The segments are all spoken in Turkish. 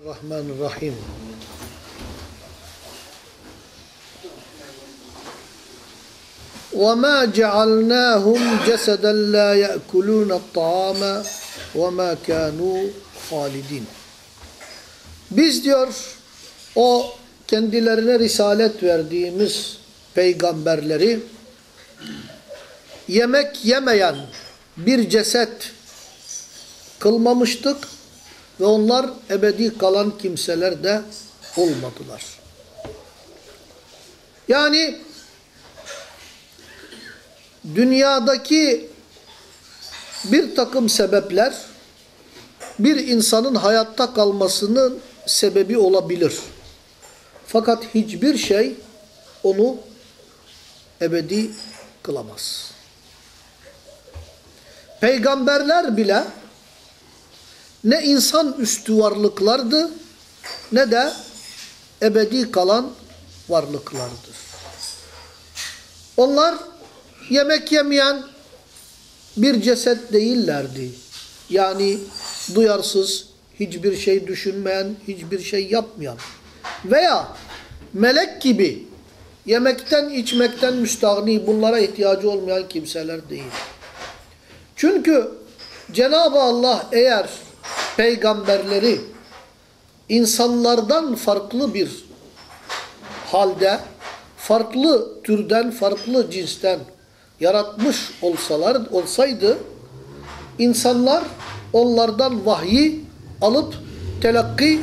Rahmanirrahim. وَمَا جَعَلْنَاهُمْ جَسَدًا لَا يَأْكُلُونَ الطَّعَامَ وَمَا كَانُوا خَالِدِينَ Biz diyor o kendilerine risalet verdiğimiz peygamberleri yemek yemeyen bir ceset kılmamıştık ve onlar ebedi kalan kimseler de olmadılar. Yani dünyadaki bir takım sebepler bir insanın hayatta kalmasının sebebi olabilir. Fakat hiçbir şey onu ebedi kılamaz. Peygamberler bile ne insan üstü varlıklardı ne de ebedi kalan varlıklardır. Onlar yemek yemeyen bir ceset değillerdi. Yani duyarsız, hiçbir şey düşünmeyen, hiçbir şey yapmayan veya melek gibi yemekten içmekten müstahni bunlara ihtiyacı olmayan kimseler değil. Çünkü Cenab-ı Allah eğer peygamberleri insanlardan farklı bir halde, farklı türden, farklı cinsten yaratmış olsalar olsaydı insanlar onlardan vahyi alıp telakki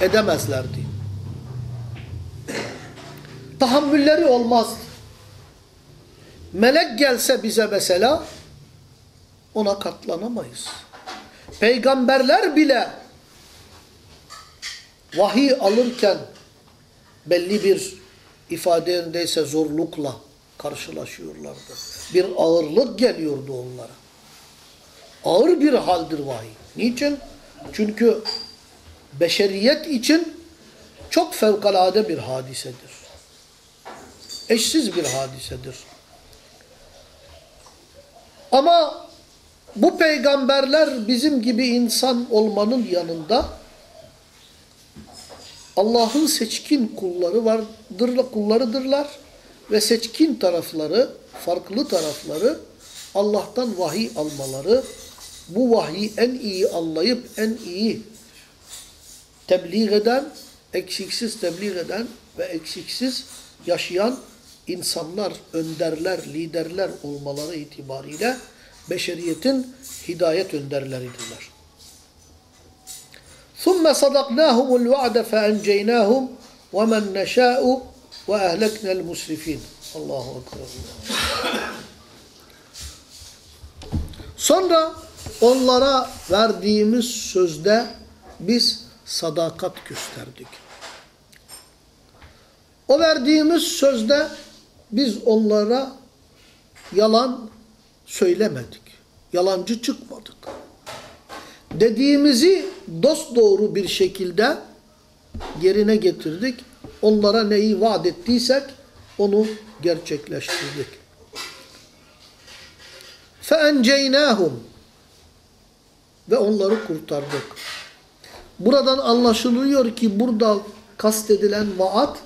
edemezlerdi. Tahammülleri olmazdı. Melek gelse bize mesela ona katlanamayız. Peygamberler bile vahiy alırken belli bir ifadeyindeyse zorlukla karşılaşıyorlardı. Bir ağırlık geliyordu onlara. Ağır bir haldir vahiy. Niçin? Çünkü beşeriyet için çok fevkalade bir hadisedir. Eşsiz bir hadisedir. Ama bu peygamberler bizim gibi insan olmanın yanında Allah'ın seçkin kulları vardır, kullarıdırlar ve seçkin tarafları, farklı tarafları Allah'tan vahiy almaları, bu vahyi en iyi anlayıp en iyi tebliğ eden, eksiksiz tebliğ eden ve eksiksiz yaşayan insanlar, önderler, liderler olmaları itibariyle beşeriyetin hidayet önderleridirler. ثُمَّ صَدَقْنَاهُمُ الْوَعْدَ فَاَنْجَيْنَاهُمْ وَمَنْ نَشَاءُ وَاَهْلَكْنَا الْمُسْرِفِينَ Allahu Ekber. Sonra onlara verdiğimiz sözde biz sadakat gösterdik. O verdiğimiz sözde biz onlara yalan söylemedik. Yalancı çıkmadık. Dediğimizi dosdoğru bir şekilde yerine getirdik. Onlara neyi vaat ettiysek onu gerçekleştirdik. فَاَنْجَيْنَاهُمْ Ve onları kurtardık. Buradan anlaşılıyor ki burada kastedilen vaat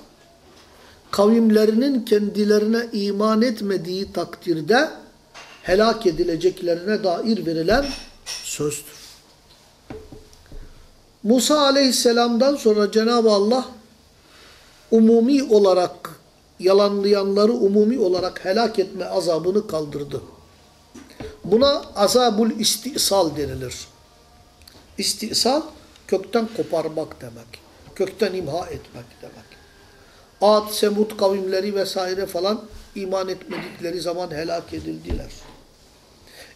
kavimlerinin kendilerine iman etmediği takdirde helak edileceklerine dair verilen sözdür. Musa aleyhisselamdan sonra Cenab-ı Allah umumi olarak yalanlayanları umumi olarak helak etme azabını kaldırdı. Buna azabul istisal denilir. İstisal kökten koparmak demek. Kökten imha etmek demek. Ad, Semud kavimleri vesaire falan iman etmedikleri zaman helak edildiler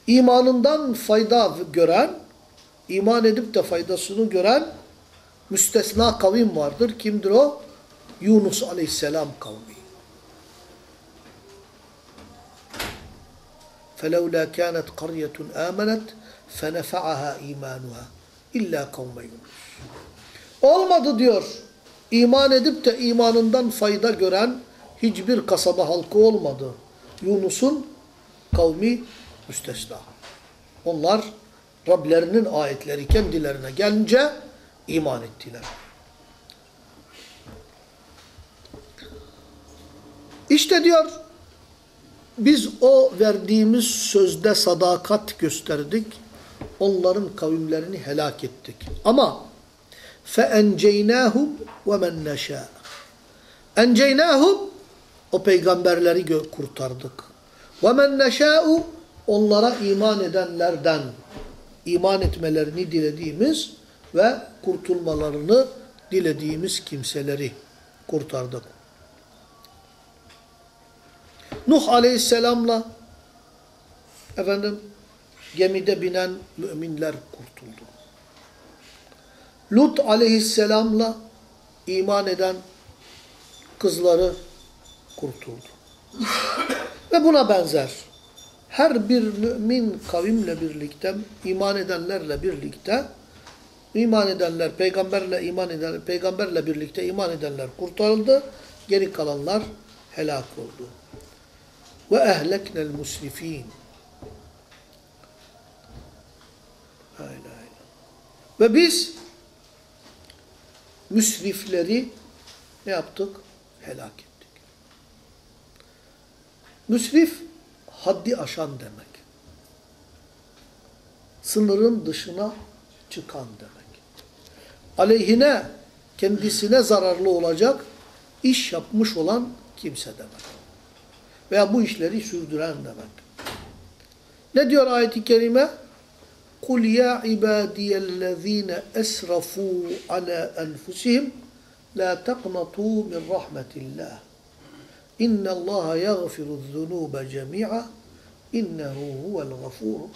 İmanından fayda gören, iman edip de faydasını gören müstesna kavim vardır. Kimdir o? Yunus aleyhisselam kavmi. فَلَوْلَا كَانَتْ قَرْيَةٌ آمَنَتْ فَنَفَعَهَا اِيمَانُهَا اِلَّا قَوْمَ يُنُسُ Olmadı diyor. İman edip de imanından fayda gören hiçbir kasaba halkı olmadı. Yunus'un kavmi müstesna. Onlar Rablerinin ayetleri kendilerine gelince iman ettiler. İşte diyor biz o verdiğimiz sözde sadakat gösterdik. Onların kavimlerini helak ettik. Ama فَاَنْجَيْنَاهُمْ وَمَنْ نَشَاءُ Enceynâhum o peygamberleri kurtardık. وَمَنْ نَشَاءُ onlara iman edenlerden iman etmelerini dilediğimiz ve kurtulmalarını dilediğimiz kimseleri kurtardık. Nuh aleyhisselamla efendim gemide binen müminler kurtuldu. Lut aleyhisselamla iman eden kızları kurtuldu. Ve buna benzer her bir mümin kavimle birlikte, iman edenlerle birlikte, iman edenler, peygamberle iman eden, peygamberle birlikte iman edenler kurtarıldı. Geri kalanlar helak oldu. Ve ehleknel musrifin. Ve biz müsrifleri ne yaptık? Helak ettik. Müsrif haddi aşan demek. Sınırın dışına çıkan demek. Aleyhine kendisine zararlı olacak iş yapmış olan kimse demek. Veya bu işleri sürdüren demek. Ne diyor ayet-i kerime? قُلْ يَا عِبَادِيَ الَّذ۪ينَ أَسْرَفُوا عَلَى أَنْفُسِهِمْ لَا تَقْنَطُوا مِنْ رَحْمَةِ اللّٰهِ İnne Allah yaghfiru zunube cemi'a innehu huvel gafurur.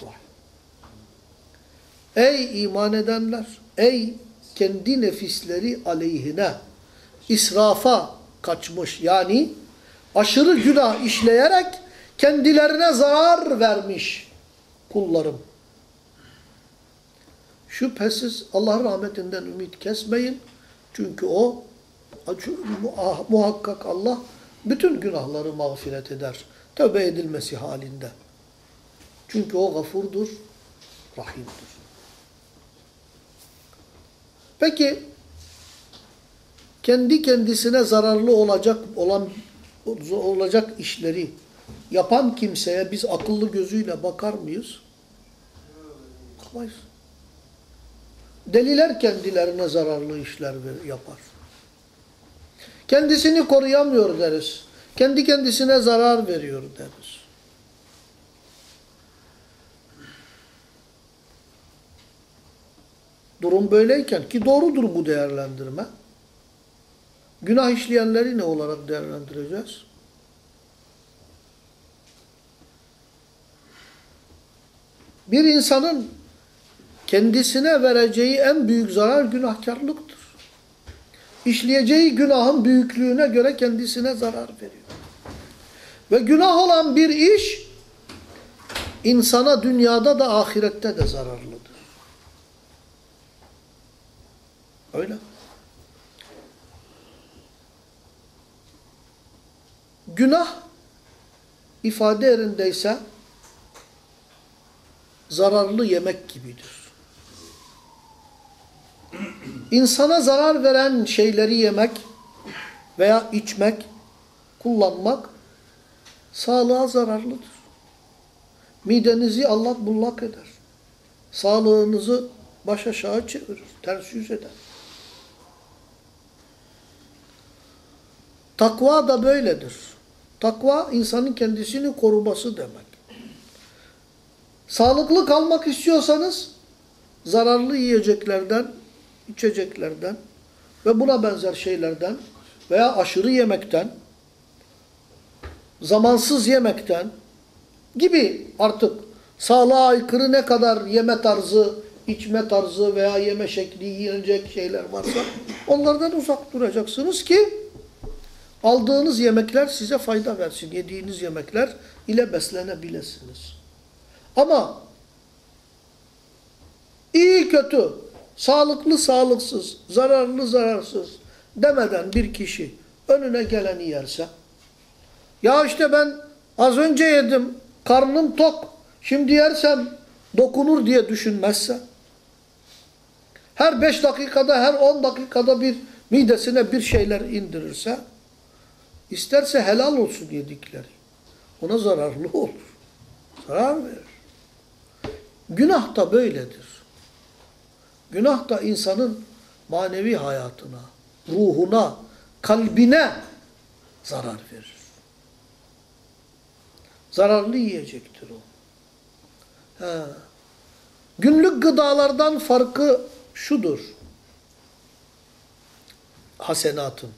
Ey iman edenler, ey kendi nefisleri aleyhine israfa kaçmış yani aşırı günah işleyerek kendilerine zarar vermiş kullarım. Şüphesiz Allah rahmetinden ümit kesmeyin. Çünkü o muhakkak Allah bütün günahları mağfiret eder. Tövbe edilmesi halinde. Çünkü o gafurdur, rahimdir. Peki kendi kendisine zararlı olacak olan olacak işleri yapan kimseye biz akıllı gözüyle bakar mıyız? Bakmayız. Deliler kendilerine zararlı işler yapar. Kendisini koruyamıyor deriz. Kendi kendisine zarar veriyor deriz. Durum böyleyken ki doğrudur bu değerlendirme. Günah işleyenleri ne olarak değerlendireceğiz? Bir insanın kendisine vereceği en büyük zarar günahkarlıktır. İşleyeceği günahın büyüklüğüne göre kendisine zarar veriyor. Ve günah olan bir iş insana dünyada da ahirette de zararlıdır. Öyle. Günah ifade yerindeyse zararlı yemek gibidir. İnsana zarar veren şeyleri yemek veya içmek, kullanmak sağlığa zararlıdır. Midenizi Allah bullak eder. Sağlığınızı baş aşağı çevirir, ters yüz eder. Takva da böyledir. Takva insanın kendisini koruması demek. Sağlıklı kalmak istiyorsanız zararlı yiyeceklerden, içeceklerden ve buna benzer şeylerden veya aşırı yemekten, zamansız yemekten gibi artık sağlığa aykırı ne kadar yeme tarzı, içme tarzı veya yeme şekli yiyecek şeyler varsa onlardan uzak duracaksınız ki aldığınız yemekler size fayda versin. Yediğiniz yemekler ile beslenebilirsiniz. Ama iyi kötü, sağlıklı sağlıksız, zararlı zararsız demeden bir kişi önüne geleni yerse, ya işte ben az önce yedim, karnım tok, şimdi yersem dokunur diye düşünmezse, her beş dakikada, her on dakikada bir midesine bir şeyler indirirse, isterse helal olsun yedikleri. Ona zararlı olur. Zarar verir. Günah da böyledir. Günah da insanın manevi hayatına, ruhuna, kalbine zarar verir. Zararlı yiyecektir o. He. Günlük gıdalardan farkı şudur. Hasenatın.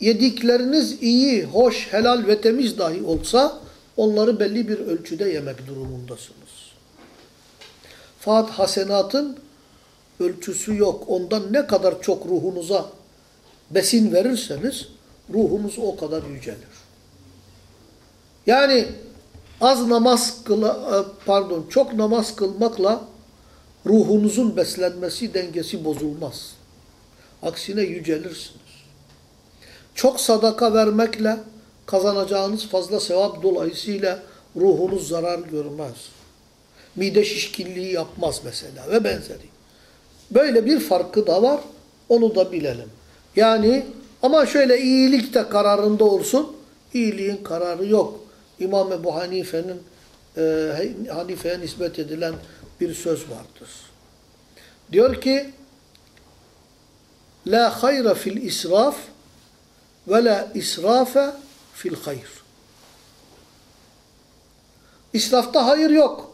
Yedikleriniz iyi, hoş, helal ve temiz dahi olsa onları belli bir ölçüde yemek durumundasınız. Fakat hasenatın ölçüsü yok. Ondan ne kadar çok ruhunuza besin verirseniz ruhunuz o kadar yücelir. Yani az namaz kıla, pardon çok namaz kılmakla ruhunuzun beslenmesi dengesi bozulmaz. Aksine yücelirsiniz. Çok sadaka vermekle kazanacağınız fazla sevap dolayısıyla ruhunuz zarar görmez. Mide şişkinliği yapmaz mesela ve benzeri. Böyle bir farkı da var. Onu da bilelim. Yani ama şöyle iyilik de kararında olsun. İyiliğin kararı yok. İmam Ebu Hanife'nin e, Hanife'ye nispet edilen bir söz vardır. Diyor ki La hayra fil israf ve la israfe fil hayr. İsrafta hayır yok.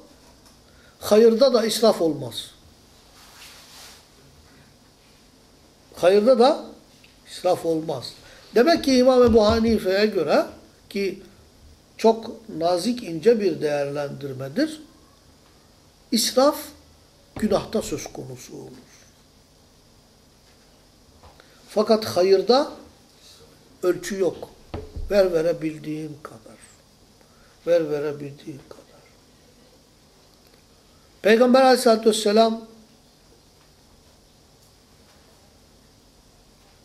Hayırda da israf olmaz. Hayırda da israf olmaz. Demek ki İmam Ebu Hanife'ye göre ki çok nazik ince bir değerlendirmedir. İsraf günahta söz konusu olur. Fakat hayırda ölçü yok. Ver verebildiğin kadar. Ver verebildiğin kadar. Peygamber aleyhissalatü vesselam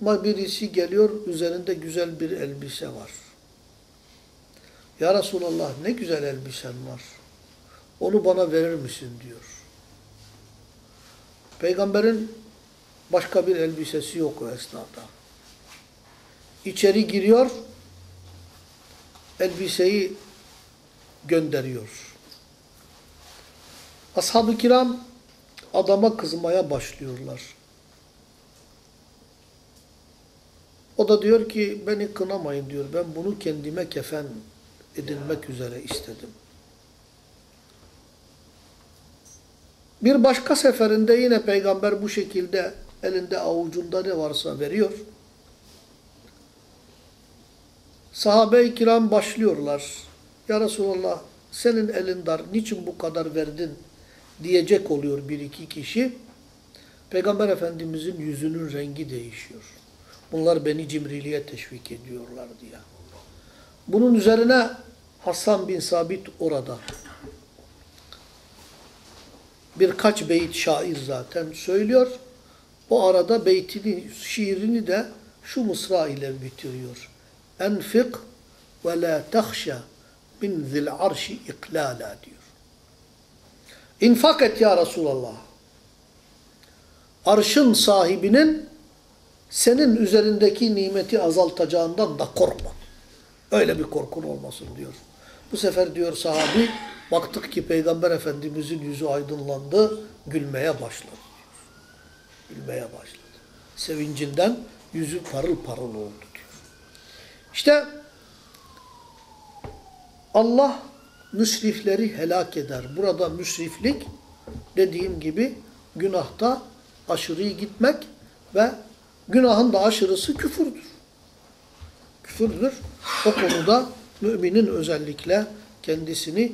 birisi geliyor üzerinde güzel bir elbise var. Ya Resulallah ne güzel elbisen var. Onu bana verir misin diyor. Peygamberin başka bir elbisesi yok o esnada. İçeri giriyor, elbiseyi gönderiyor. Ashab-ı kiram adama kızmaya başlıyorlar. O da diyor ki beni kınamayın diyor. Ben bunu kendime kefen edinmek üzere istedim. Bir başka seferinde yine peygamber bu şekilde elinde avucunda ne varsa veriyor. Sahabe-i kiram başlıyorlar. Ya Resulallah senin elin dar, niçin bu kadar verdin diyecek oluyor bir iki kişi. Peygamber Efendimizin yüzünün rengi değişiyor. Bunlar beni cimriliğe teşvik ediyorlar diye. Bunun üzerine Hasan bin Sabit orada. Birkaç beyit şair zaten söylüyor. O arada beytini, şiirini de şu mısra ile bitiriyor. Enfik ve la tahşa min zil arşi iklala diyor. İnfak et ya Resulallah. Arşın sahibinin senin üzerindeki nimeti azaltacağından da korkma. Öyle bir korkun olmasın diyor. Bu sefer diyor sahabi, baktık ki Peygamber Efendimizin yüzü aydınlandı, gülmeye başladı. Gülmeye başladı. Sevincinden yüzü parıl parıl oldu diyor. İşte Allah müsrifleri helak eder. Burada müsriflik dediğim gibi günahta aşırı gitmek ve günahın da aşırısı küfürdür. Küfürdür. O konuda müminin özellikle kendisini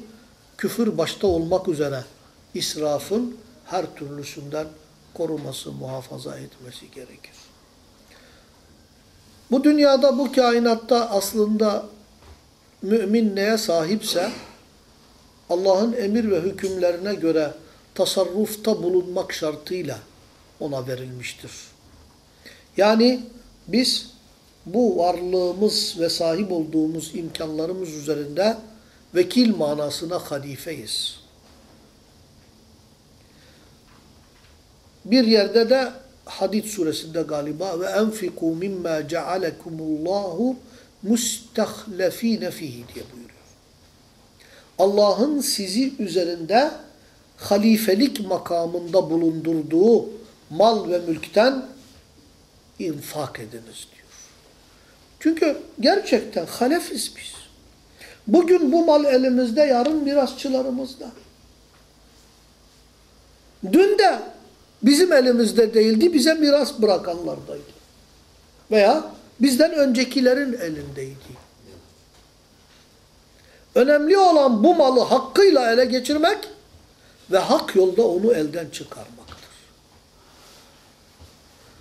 küfür başta olmak üzere israfın her türlüsünden koruması, muhafaza etmesi gerekir. Bu dünyada, bu kainatta aslında mümin neye sahipse Allah'ın emir ve hükümlerine göre tasarrufta bulunmak şartıyla ona verilmiştir. Yani biz bu varlığımız ve sahip olduğumuz imkanlarımız üzerinde vekil manasına halifeyiz. bir yerde de Hadid suresinde galiba ve enfiku mimma cealekumullahu mustahlefine fihi diye buyuruyor. Allah'ın sizi üzerinde halifelik makamında bulundurduğu mal ve mülkten infak ediniz diyor. Çünkü gerçekten halefiz biz. Bugün bu mal elimizde, yarın mirasçılarımızda. Dün de bizim elimizde değildi, bize miras bırakanlardaydı. Veya bizden öncekilerin elindeydi. Önemli olan bu malı hakkıyla ele geçirmek ve hak yolda onu elden çıkarmaktır.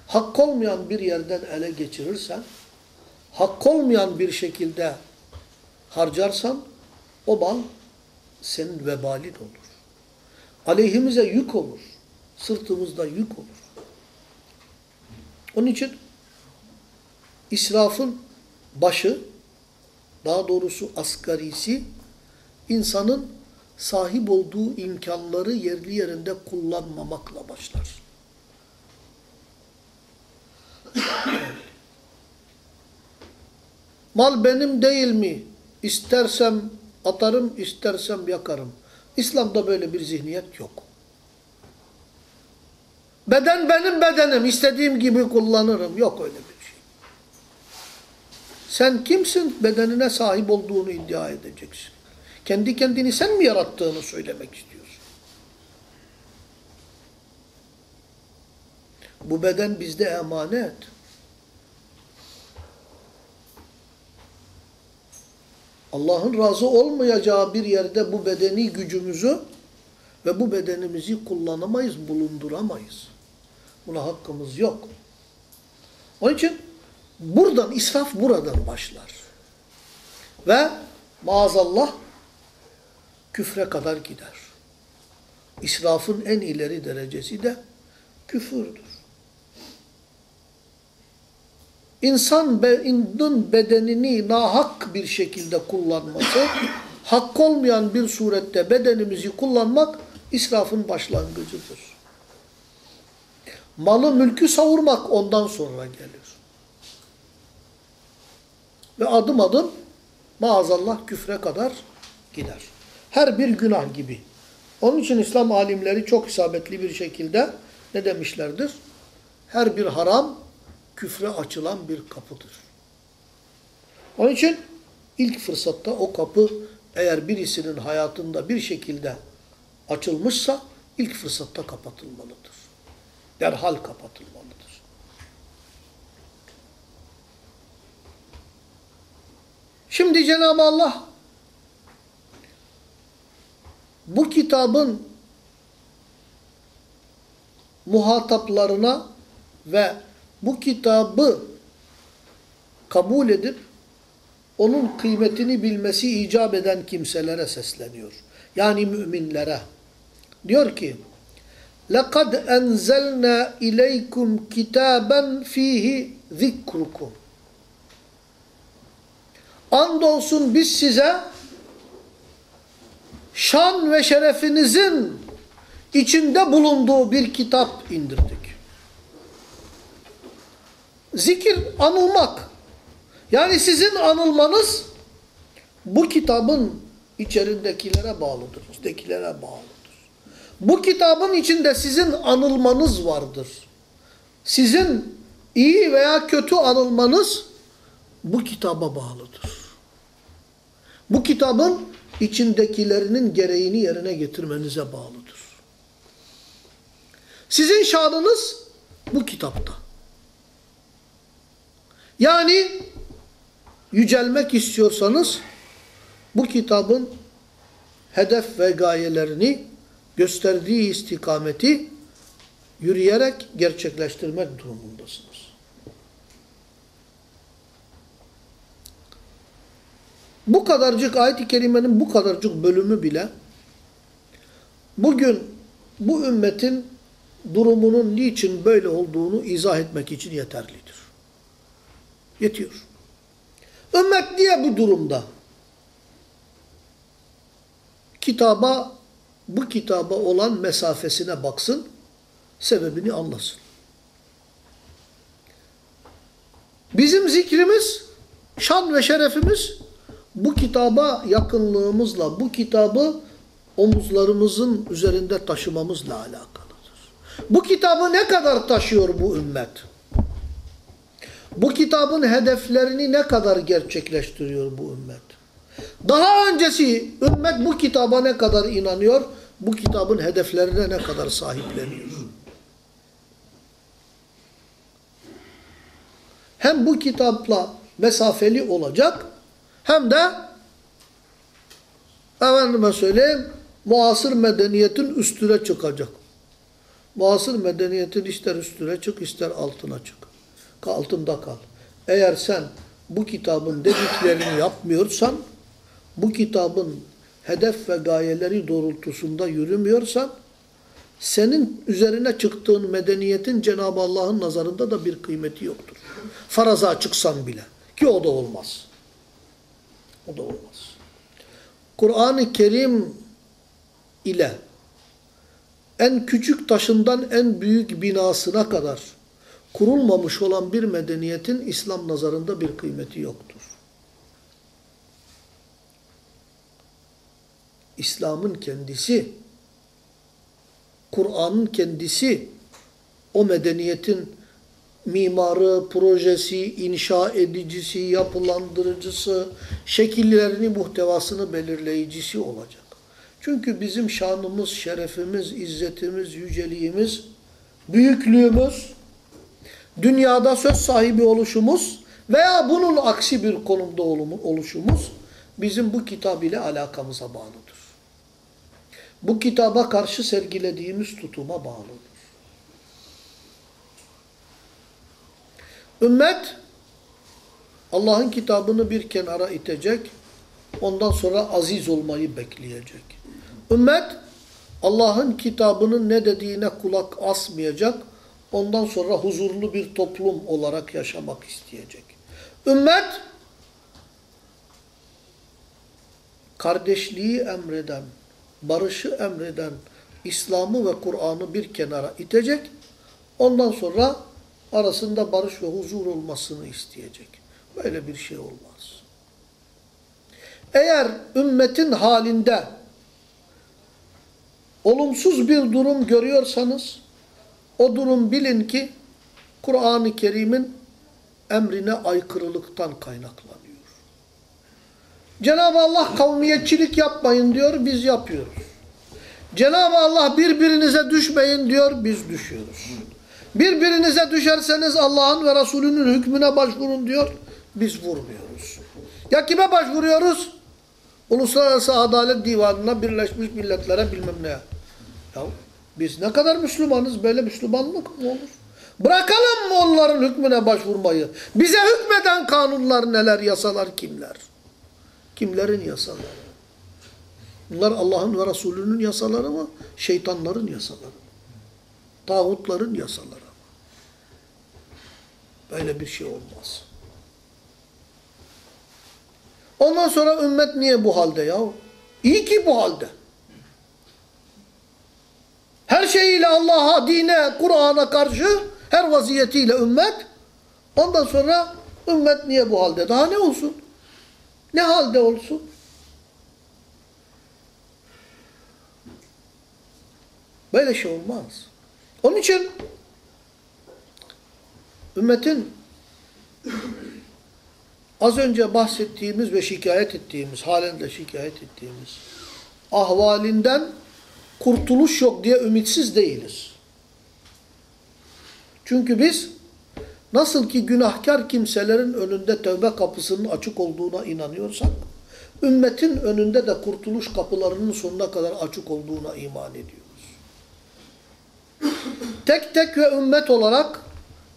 Hak olmayan bir yerden ele geçirirsen, hak olmayan bir şekilde harcarsan, o mal senin vebalin olur. Aleyhimize yük olur. Sırtımızda yük olur. Onun için israfın başı, daha doğrusu asgarisi, insanın sahip olduğu imkanları yerli yerinde kullanmamakla başlar. Mal benim değil mi? İstersem atarım, istersem yakarım. İslam'da böyle bir zihniyet yok. Beden benim bedenim, istediğim gibi kullanırım. Yok öyle bir. Sen kimsin? Bedenine sahip olduğunu iddia edeceksin. Kendi kendini sen mi yarattığını söylemek istiyorsun. Bu beden bizde emanet. Allah'ın razı olmayacağı bir yerde bu bedeni gücümüzü ve bu bedenimizi kullanamayız, bulunduramayız. Buna hakkımız yok. Onun için buradan, israf buradan başlar. Ve maazallah küfre kadar gider. İsrafın en ileri derecesi de küfürdür. İnsan bedenini nahak bir şekilde kullanması, hak olmayan bir surette bedenimizi kullanmak israfın başlangıcıdır. Malı mülkü savurmak ondan sonra gelir. Ve adım adım maazallah küfre kadar gider. Her bir günah gibi. Onun için İslam alimleri çok isabetli bir şekilde ne demişlerdir? Her bir haram küfre açılan bir kapıdır. Onun için ilk fırsatta o kapı eğer birisinin hayatında bir şekilde açılmışsa ilk fırsatta kapatılmalıdır. Derhal kapatılmalıdır. Şimdi Cenab-ı Allah bu kitabın muhataplarına ve bu kitabı kabul edip onun kıymetini bilmesi icap eden kimselere sesleniyor. Yani müminlere. Diyor ki لَقَدْ أَنْزَلْنَا اِلَيْكُمْ كِتَابًا ف۪يهِ ذِكْرُكُمْ Andolsun biz size şan ve şerefinizin içinde bulunduğu bir kitap indirdik. Zikir anılmak. Yani sizin anılmanız bu kitabın içerindekilere bağlıdır. İçindekilere bağlıdır. Bu kitabın içinde sizin anılmanız vardır. Sizin iyi veya kötü anılmanız bu kitaba bağlıdır. Bu kitabın içindekilerinin gereğini yerine getirmenize bağlıdır. Sizin şanınız bu kitapta. Yani yücelmek istiyorsanız bu kitabın hedef ve gayelerini gösterdiği istikameti yürüyerek gerçekleştirmek durumundasınız. Bu kadarcık ayet-i kerimenin bu kadarcık bölümü bile bugün bu ümmetin durumunun niçin böyle olduğunu izah etmek için yeterlidir. Yetiyor. Ümmet niye bu durumda? Kitaba, bu kitaba olan mesafesine baksın sebebini anlasın. Bizim zikrimiz, şan ve şerefimiz bu kitaba yakınlığımızla, bu kitabı omuzlarımızın üzerinde taşımamızla alakalıdır. Bu kitabı ne kadar taşıyor bu ümmet? Bu kitabın hedeflerini ne kadar gerçekleştiriyor bu ümmet? Daha öncesi ümmet bu kitaba ne kadar inanıyor? Bu kitabın hedeflerine ne kadar sahipleniyor? Hem bu kitapla mesafeli olacak hem de efendime söyleyeyim muasır medeniyetin üstüne çıkacak. Muasır medeniyetin ister üstüne çık ister altına çık. Altında kal. Eğer sen bu kitabın dediklerini yapmıyorsan, bu kitabın hedef ve gayeleri doğrultusunda yürümüyorsan, senin üzerine çıktığın medeniyetin Cenab-ı Allah'ın nazarında da bir kıymeti yoktur. Faraza çıksan bile. Ki o da olmaz. O da olmaz. Kur'an-ı Kerim ile en küçük taşından en büyük binasına kadar kurulmamış olan bir medeniyetin İslam nazarında bir kıymeti yoktur. İslam'ın kendisi, Kur'an'ın kendisi o medeniyetin mimarı, projesi, inşa edicisi, yapılandırıcısı, şekillerini, muhtevasını belirleyicisi olacak. Çünkü bizim şanımız, şerefimiz, izzetimiz, yüceliğimiz, büyüklüğümüz, dünyada söz sahibi oluşumuz veya bunun aksi bir konumda oluşumuz bizim bu kitab ile alakamıza bağlıdır. Bu kitaba karşı sergilediğimiz tutuma bağlıdır. Ümmet Allah'ın kitabını bir kenara itecek, ondan sonra aziz olmayı bekleyecek. Ümmet Allah'ın kitabının ne dediğine kulak asmayacak, ondan sonra huzurlu bir toplum olarak yaşamak isteyecek. Ümmet kardeşliği emreden, barışı emreden İslam'ı ve Kur'an'ı bir kenara itecek, ondan sonra arasında barış ve huzur olmasını isteyecek. Böyle bir şey olmaz. Eğer ümmetin halinde olumsuz bir durum görüyorsanız, o durum bilin ki Kur'an-ı Kerim'in emrine aykırılıktan kaynaklanıyor. Cenab-ı Allah kavmiyetçilik yapmayın diyor, biz yapıyoruz. Cenab-ı Allah birbirinize düşmeyin diyor, biz düşüyoruz. Birbirinize düşerseniz Allah'ın ve Resulünün hükmüne başvurun diyor. Biz vurmuyoruz. Ya kime başvuruyoruz? Uluslararası Adalet Divanı'na, Birleşmiş Milletler'e bilmem ne. Ya biz ne kadar Müslümanız? Böyle Müslümanlık mı olur? Bırakalım mı onların hükmüne başvurmayı? Bize hükmeden kanunlar neler, yasalar kimler? Kimlerin yasaları? Bunlar Allah'ın ve Resulünün yasaları mı? Şeytanların yasaları mı? Tağutların yasaları. Böyle bir şey olmaz. Ondan sonra ümmet niye bu halde ya? İyi ki bu halde. Her şeyiyle Allah'a, dine, Kur'an'a karşı her vaziyetiyle ümmet. Ondan sonra ümmet niye bu halde? Daha ne olsun? Ne halde olsun? Böyle şey olmaz. Onun için ümmetin az önce bahsettiğimiz ve şikayet ettiğimiz, halen de şikayet ettiğimiz ahvalinden kurtuluş yok diye ümitsiz değiliz. Çünkü biz nasıl ki günahkar kimselerin önünde tövbe kapısının açık olduğuna inanıyorsak, ümmetin önünde de kurtuluş kapılarının sonuna kadar açık olduğuna iman ediyoruz tek tek ve ümmet olarak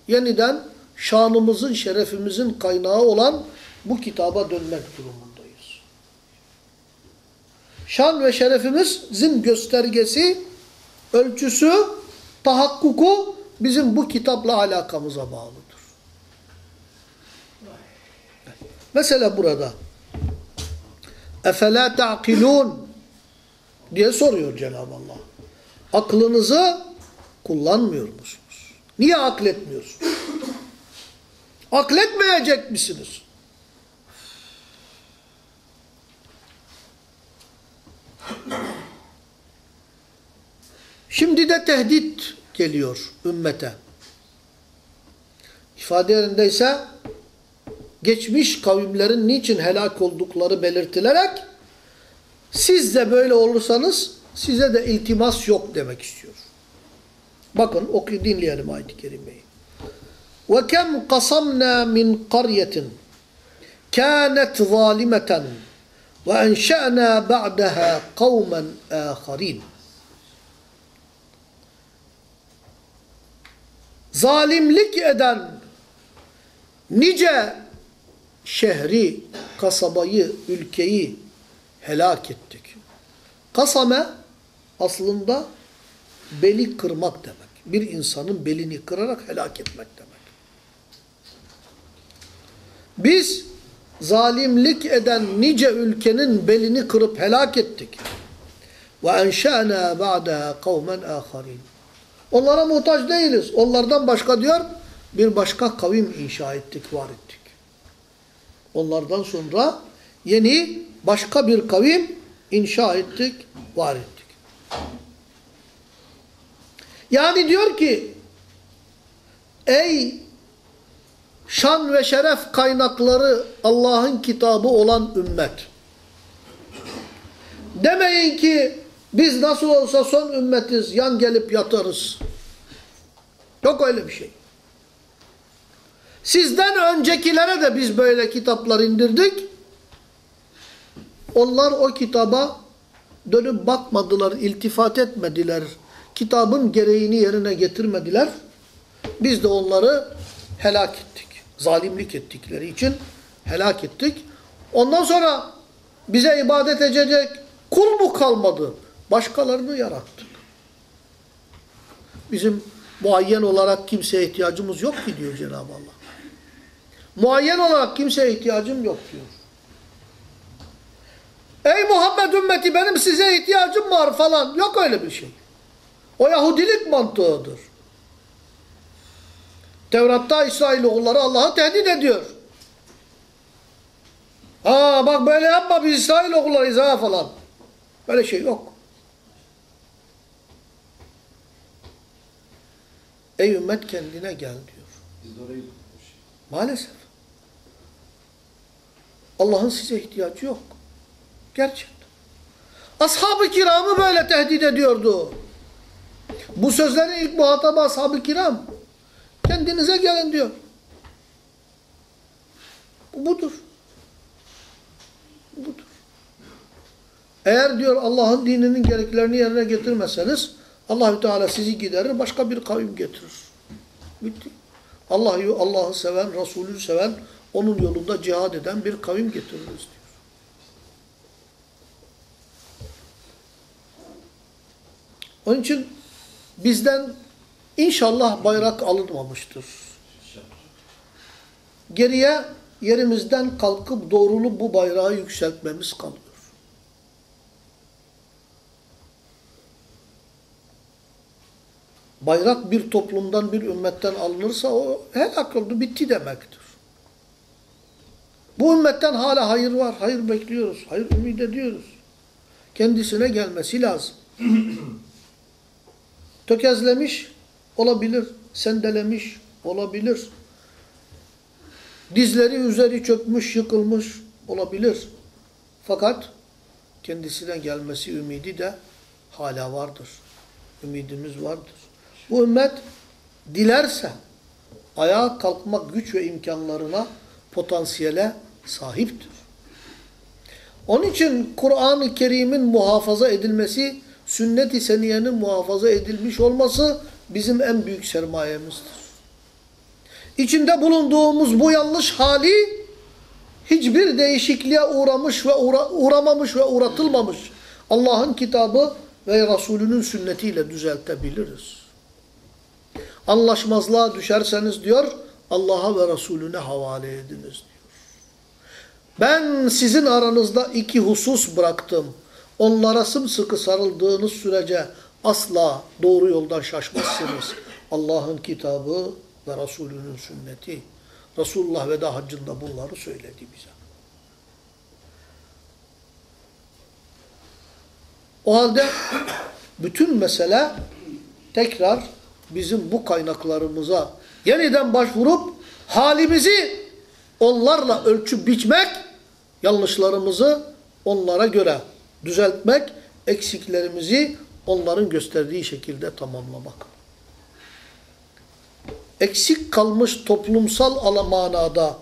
yeniden şanımızın, şerefimizin kaynağı olan bu kitaba dönmek durumundayız. Şan ve şerefimizin göstergesi, ölçüsü, tahakkuku bizim bu kitapla alakamıza bağlıdır. Mesela burada Efela ta'kilun diye soruyor Cenab-ı Allah. Aklınızı kullanmıyor musunuz? Niye akletmiyorsunuz? Akletmeyecek misiniz? Şimdi de tehdit geliyor ümmete. İfade yerindeyse geçmiş kavimlerin niçin helak oldukları belirtilerek siz de böyle olursanız size de iltimas yok demek istiyor. Bakın oku dinleyelim ayet-i kerimeyi. وَكَمْ قَصَمْنَا مِنْ قَرْيَةٍ كَانَتْ ظَالِمَةً وَاَنْشَأْنَا بَعْدَهَا قَوْمًا آخَرِينَ Zalimlik eden nice şehri, kasabayı, ülkeyi helak ettik. Kasame aslında beli kırmak demek. Bir insanın belini kırarak helak etmek demek. Biz zalimlik eden nice ülkenin belini kırıp helak ettik. Ve enşa'na ba'daha kavmen aharin. Onlara muhtaç değiliz. Onlardan başka diyor bir başka kavim inşa ettik, var ettik. Onlardan sonra yeni başka bir kavim inşa ettik, var ettik. Yani diyor ki ey şan ve şeref kaynakları Allah'ın kitabı olan ümmet. Demeyin ki biz nasıl olsa son ümmetiz, yan gelip yatarız. Yok öyle bir şey. Sizden öncekilere de biz böyle kitaplar indirdik. Onlar o kitaba dönüp bakmadılar, iltifat etmediler. Kitabın gereğini yerine getirmediler. Biz de onları helak ettik. Zalimlik ettikleri için helak ettik. Ondan sonra bize ibadet edecek kul mu kalmadı? Başkalarını yarattık. Bizim muayyen olarak kimseye ihtiyacımız yok ki diyor Cenab-ı Allah. Muayyen olarak kimseye ihtiyacım yok diyor. Ey Muhammed ümmeti benim size ihtiyacım var falan. Yok öyle bir şey. O Yahudilik mantığıdır. Tevrat'ta İsrailoğulları Allah'ı tehdit ediyor. Aa bak böyle yapma biz İsrailoğullarıyız ha falan. Böyle şey yok. Ey ümmet kendine gel diyor. Maalesef. Allah'ın size ihtiyacı yok. Gerçekten. Ashab-ı kiramı böyle tehdit ediyordu. Bu sözlerin ilk muhatabı ashab-ı kiram. Kendinize gelin diyor. Bu budur. Bu budur. Eğer diyor Allah'ın dininin gereklerini yerine getirmezseniz Allahü Teala sizi giderir başka bir kavim getirir. Bitti. Allah'ı Allah'ı seven, Resulü seven, onun yolunda cihad eden bir kavim getiririz diyor. Onun için bizden inşallah bayrak alınmamıştır. Geriye yerimizden kalkıp doğrulu bu bayrağı yükseltmemiz kalıyor. Bayrak bir toplumdan, bir ümmetten alınırsa o helak oldu, bitti demektir. Bu ümmetten hala hayır var, hayır bekliyoruz, hayır ümit ediyoruz. Kendisine gelmesi lazım. Tökezlemiş olabilir, sendelemiş olabilir. Dizleri üzeri çökmüş, yıkılmış olabilir. Fakat kendisine gelmesi ümidi de hala vardır. Ümidimiz vardır. Bu ümmet dilerse ayağa kalkmak güç ve imkanlarına, potansiyele sahiptir. Onun için Kur'an-ı Kerim'in muhafaza edilmesi, sünnet-i seniyenin muhafaza edilmiş olması bizim en büyük sermayemizdir. İçinde bulunduğumuz bu yanlış hali hiçbir değişikliğe uğramış ve uğra uğramamış ve uğratılmamış Allah'ın kitabı ve Resulünün sünnetiyle düzeltebiliriz. Anlaşmazlığa düşerseniz diyor Allah'a ve Resulüne havale ediniz diyor. Ben sizin aranızda iki husus bıraktım. Onlara sımsıkı sarıldığınız sürece asla doğru yoldan şaşmazsınız. Allah'ın kitabı ve Resulünün sünneti. Resulullah veda haccında bunları söyledi bize. O halde bütün mesele tekrar bizim bu kaynaklarımıza yeniden başvurup halimizi onlarla ölçüp biçmek, yanlışlarımızı onlara göre düzeltmek, eksiklerimizi onların gösterdiği şekilde tamamlamak. Eksik kalmış toplumsal manada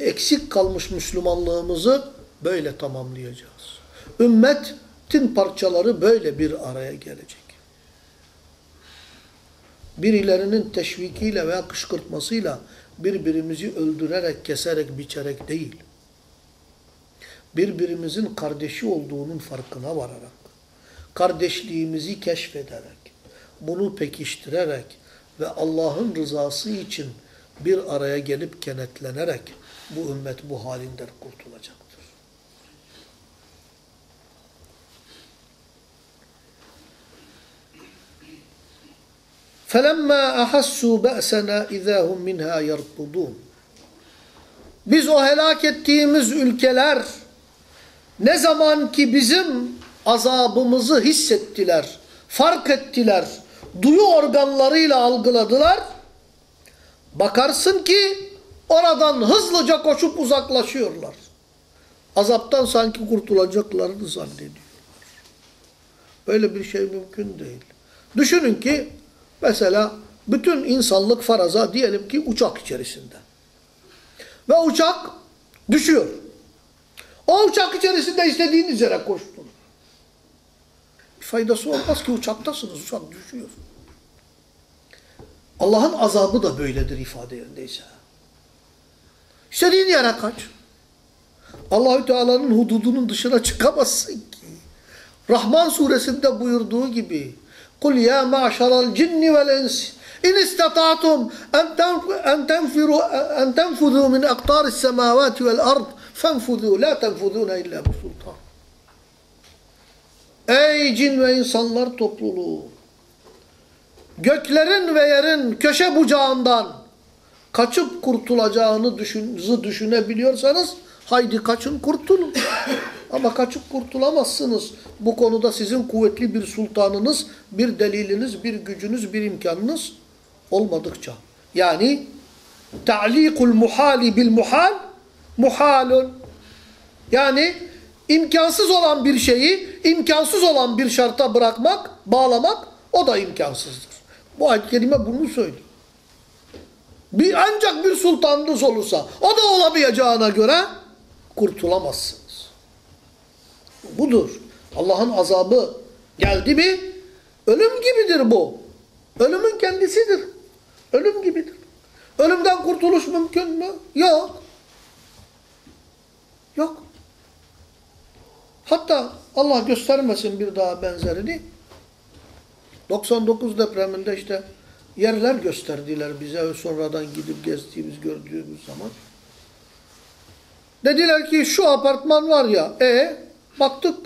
eksik kalmış Müslümanlığımızı böyle tamamlayacağız. Ümmetin parçaları böyle bir araya gelecek. Birilerinin teşvikiyle veya kışkırtmasıyla birbirimizi öldürerek, keserek, biçerek değil Birbirimizin kardeşi olduğunun farkına vararak, kardeşliğimizi keşfederek, bunu pekiştirerek ve Allah'ın rızası için bir araya gelip kenetlenerek bu ümmet bu halinden kurtulacaktır. فَلَمَّا أَحَسُّوا بَأْسَنَا اِذَا هُمْ مِنْهَا يَرْقُدُونَ Biz o helak ettiğimiz ülkeler ne zaman ki bizim azabımızı hissettiler, fark ettiler, duyu organlarıyla algıladılar, bakarsın ki oradan hızlıca koşup uzaklaşıyorlar. Azaptan sanki kurtulacaklarını zannediyorlar. Böyle bir şey mümkün değil. Düşünün ki mesela bütün insanlık faraza diyelim ki uçak içerisinde. Ve uçak düşüyor. O uçak içerisinde istediğiniz yere koştun. Bir faydası olmaz ki uçaktasınız, uçak düşüyor. Allah'ın azabı da böyledir ifade yerindeyse. İstediğin yere kaç. Allahü Teala'nın hududunun dışına çıkamazsın ki. Rahman suresinde buyurduğu gibi قُلْ يَا مَعْشَرَ الْجِنِّ وَالْاِنْسِ اِنْ اِسْتَطَعْتُمْ اَنْ تَنْفُذُوا مِنْ اَقْطَارِ السَّمَاوَاتِ وَالْاَرْضِ فَانْفُذُوا لَا تَنْفُذُونَ اِلَّا بِسُلْطَانِ Ey cin ve insanlar topluluğu! Göklerin ve yerin köşe bucağından kaçıp kurtulacağını düşün, düşünebiliyorsanız haydi kaçın kurtulun. Ama kaçıp kurtulamazsınız. Bu konuda sizin kuvvetli bir sultanınız, bir deliliniz, bir gücünüz, bir imkanınız olmadıkça. Yani ta'likul muhali bil muhal muhalun. Yani imkansız olan bir şeyi imkansız olan bir şarta bırakmak, bağlamak o da imkansızdır. Bu ayet-i kerime bunu söylüyor. Bir, ancak bir sultanınız olursa o da olamayacağına göre kurtulamazsınız. Budur. Allah'ın azabı geldi mi ölüm gibidir bu. Ölümün kendisidir. Ölüm gibidir. Ölümden kurtuluş mümkün mü? Yok. Yok. Hatta Allah göstermesin bir daha benzerini. 99 depreminde işte yerler gösterdiler bize sonradan gidip gezdiğimiz, gördüğümüz zaman. Dediler ki şu apartman var ya, e baktık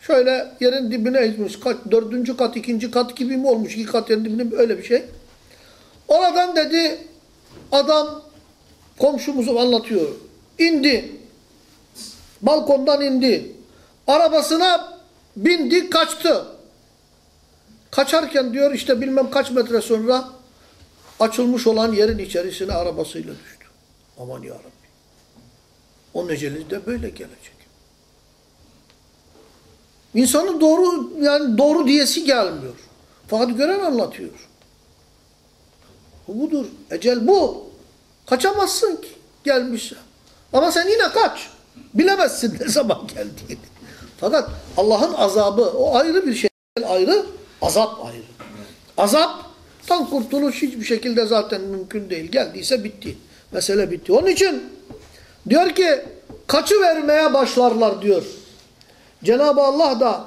şöyle yerin dibine ezmiş. Kaç, dördüncü kat, ikinci kat gibi mi olmuş? İki kat yerin dibine öyle bir şey. Oradan dedi adam komşumuzu anlatıyor. İndi. Balkondan indi. Arabasına bindi kaçtı. Kaçarken diyor işte bilmem kaç metre sonra açılmış olan yerin içerisine arabasıyla düştü. Aman ya Rabbi. Onun eceli de böyle gelecek. İnsanın doğru yani doğru diyesi gelmiyor. Fakat gören anlatıyor. Bu budur. Ecel bu. Kaçamazsın ki gelmişse. Ama sen yine kaç. Bilemezsin ne zaman geldiğini. Fakat Allah'ın azabı o ayrı bir şey. Ayrı, azap ayrı. Azaptan kurtuluş hiçbir şekilde zaten mümkün değil. Geldiyse bitti. Mesele bitti. Onun için diyor ki kaçı vermeye başlarlar diyor. Cenab-ı Allah da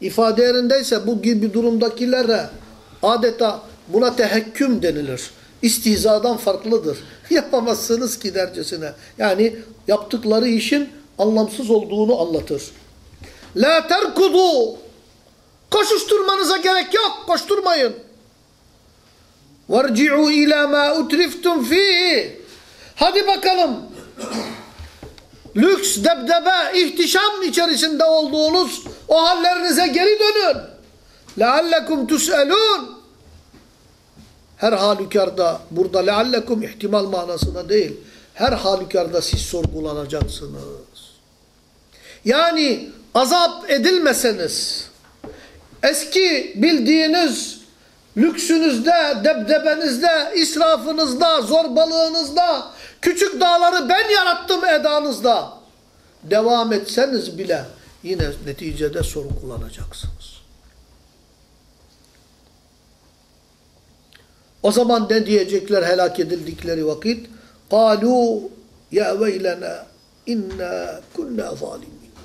ifade yerindeyse bu gibi durumdakilere adeta buna tehekküm denilir istihzadan farklıdır. Yapamazsınız ki dercesine. Yani yaptıkları işin anlamsız olduğunu anlatır. La terkudu. Koşuşturmanıza gerek yok. Koşturmayın. Varci'u ila ma utriftum fihi. Hadi bakalım. Lüks, debdebe, ihtişam içerisinde olduğunuz o hallerinize geri dönün. Leallekum tus'elun. Her halükarda, burada leallekum ihtimal manasında değil. Her halükarda siz sorgulanacaksınız. Yani azap edilmeseniz, eski bildiğiniz lüksünüzde, debdebenizde, israfınızda, zorbalığınızda, küçük dağları ben yarattım edanızda devam etseniz bile yine neticede sorgulanacaksınız. O zaman ne diyecekler helak edildikleri vakit? قَالُوا يَا وَيْلَنَا اِنَّا كُنَّا ظَالِمِينَ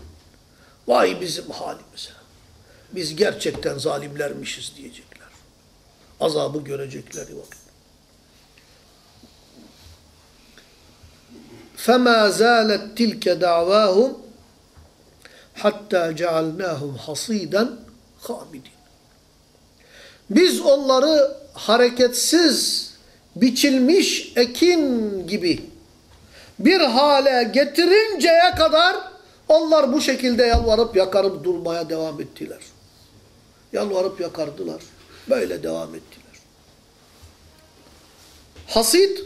Vay bizim halimize. Biz gerçekten zalimlermişiz diyecekler. Azabı görecekleri vakit. فَمَا زَالَتْ تِلْكَ دَعْوَاهُمْ حَتَّى جَعَلْنَاهُمْ حَصِيدًا خَامِدِينَ biz onları hareketsiz, biçilmiş ekin gibi bir hale getirinceye kadar onlar bu şekilde yalvarıp yakarıp durmaya devam ettiler. Yalvarıp yakardılar. Böyle devam ettiler. Hasid,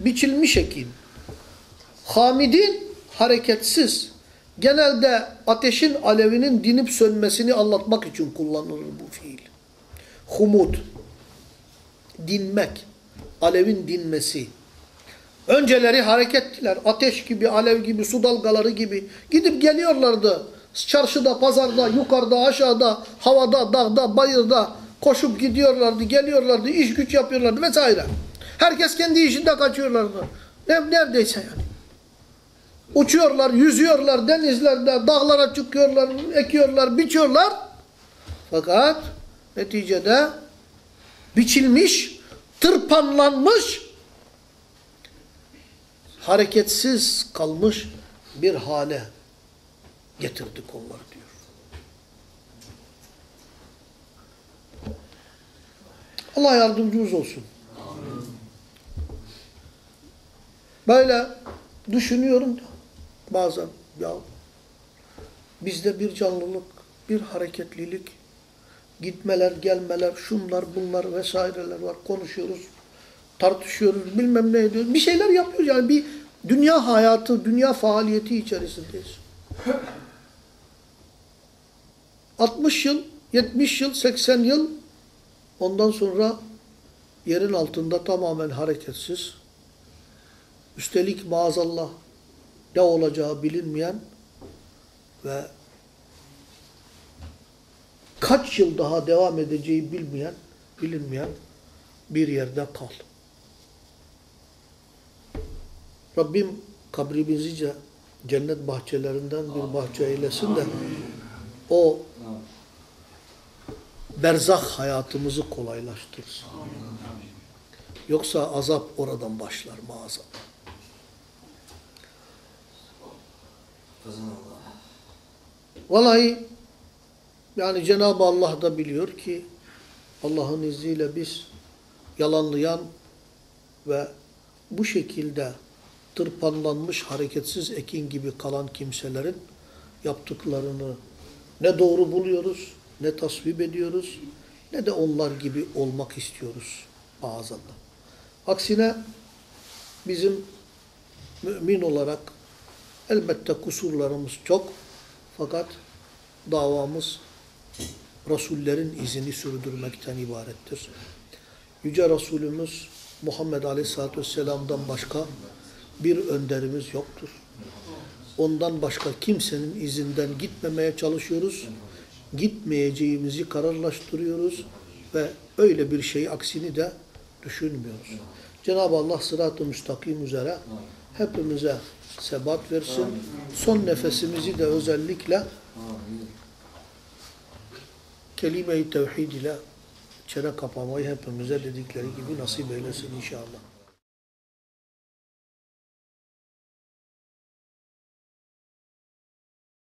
biçilmiş ekin. Hamidin, hareketsiz. Genelde ateşin alevinin dinip sönmesini anlatmak için kullanılır bu fiil. Humud, dinmek, alevin dinmesi. Önceleri harekettiler. Ateş gibi, alev gibi, su dalgaları gibi. Gidip geliyorlardı. Çarşıda, pazarda, yukarıda, aşağıda, havada, dağda, bayırda koşup gidiyorlardı, geliyorlardı, iş güç yapıyorlardı vesaire. Herkes kendi işinde kaçıyorlardı. Neredeyse yani. Uçuyorlar, yüzüyorlar denizlerde, dağlara çıkıyorlar, ekiyorlar, biçiyorlar. Fakat neticede biçilmiş, tırpanlanmış, hareketsiz kalmış bir hale getirdik onları diyor. Allah yardımcımız olsun. Böyle düşünüyorum bazen ya bizde bir canlılık, bir hareketlilik, gitmeler, gelmeler, şunlar, bunlar vesaireler var. Konuşuyoruz, tartışıyoruz, bilmem ne ediyoruz. Bir şeyler yapıyoruz yani bir dünya hayatı, dünya faaliyeti içerisindeyiz. 60 yıl, 70 yıl, 80 yıl ondan sonra yerin altında tamamen hareketsiz. Üstelik maazallah ne olacağı bilinmeyen ve kaç yıl daha devam edeceği bilmeyen, bilinmeyen bir yerde kal. Rabbim kabrimizi cennet bahçelerinden bir bahçe eylesin de o berzah hayatımızı kolaylaştırsın. Yoksa azap oradan başlar maazallah. Vallahi yani Cenab-ı Allah da biliyor ki Allah'ın izniyle biz yalanlayan ve bu şekilde tırpanlanmış hareketsiz ekin gibi kalan kimselerin yaptıklarını ne doğru buluyoruz, ne tasvip ediyoruz, ne de onlar gibi olmak istiyoruz bazen. Aksine bizim mümin olarak elbette kusurlarımız çok fakat davamız Resullerin izini sürdürmekten ibarettir. Yüce Resulümüz Muhammed Aleyhisselatü Vesselam'dan başka bir önderimiz yoktur. Ondan başka kimsenin izinden gitmemeye çalışıyoruz. Gitmeyeceğimizi kararlaştırıyoruz ve öyle bir şey aksini de düşünmüyoruz. Cenab-ı Allah sırat-ı müstakim üzere hepimize sebat versin. Son nefesimizi de özellikle kelime-i tevhid ile çene kapamayı hepimize dedikleri gibi nasip eylesin inşallah.